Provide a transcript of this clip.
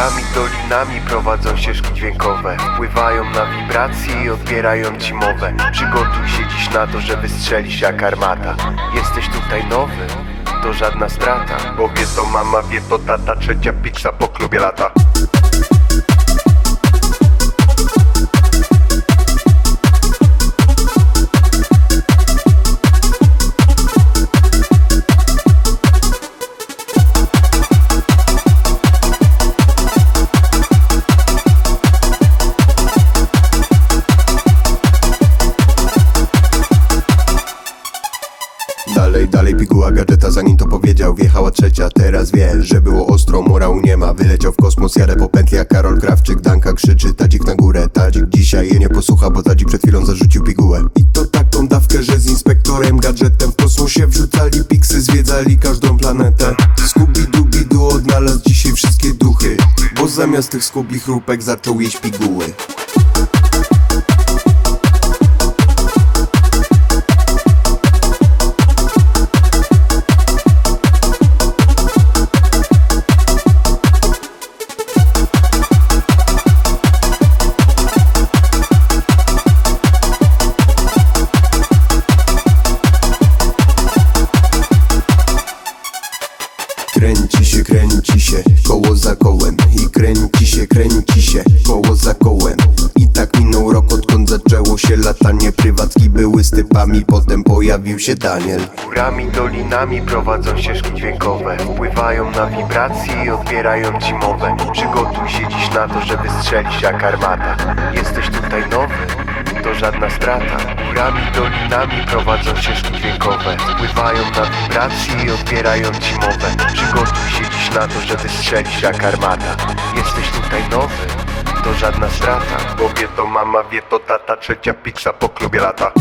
Górami, dolinami prowadzą ścieżki dźwiękowe. Wpływają na wibracje i odbierają ci mowę. Przygotuj się dziś na to, że wystrzelisz jak armata. Jesteś tutaj nowy, to żadna strata. Bo wie to mama, wie to tata, trzecia pizza po klubie lata Dalej, dalej piguła gadżeta zanim to powiedział. Wjechała trzecia, teraz wie, że było ostro. Morału nie ma, wyleciał w kosmos Jadę po pętli jak Karol Krawczyk Danka krzyczy, tadzik na górę Tadzik dzisiaj je nie posłucha, bo tadzik przed chwilą zarzucił pigułę. I to taką dawkę, że z inspektorem gadżetem W kosmosie wrzucali piksy, zwiedzali każdą planetę. Scooby-Dooby-Doo odnalazł dzisiaj wszystkie duchy Bo zamiast tych skubich chrupek zaczął jeść piguły Kręci się, koło za kołem I kręci się, kręci się, koło za kołem. I tak minął rok, odkąd zaczęło się latanie. Prywatki były z typami, potem pojawił się Daniel. Górami, dolinami prowadzą ścieżki dźwiękowe. Wpływają na wibracje i odbierają ci mowę. Przygotuj się dziś na to, że wystrzelisz jak armata. Jesteś tutaj nowy, to żadna strata. Górami, dolinami prowadzą ścieżki dźwiękowe. Wpływają na wibracje i odbierają ci mowę. Przygotuj się na to, że wystrzelisz jak armata Jesteś tutaj nowy, to żadna strata Bo wie to mama, wie to tata, trzecia pizza po klubie lata